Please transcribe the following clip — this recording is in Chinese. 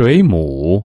水母。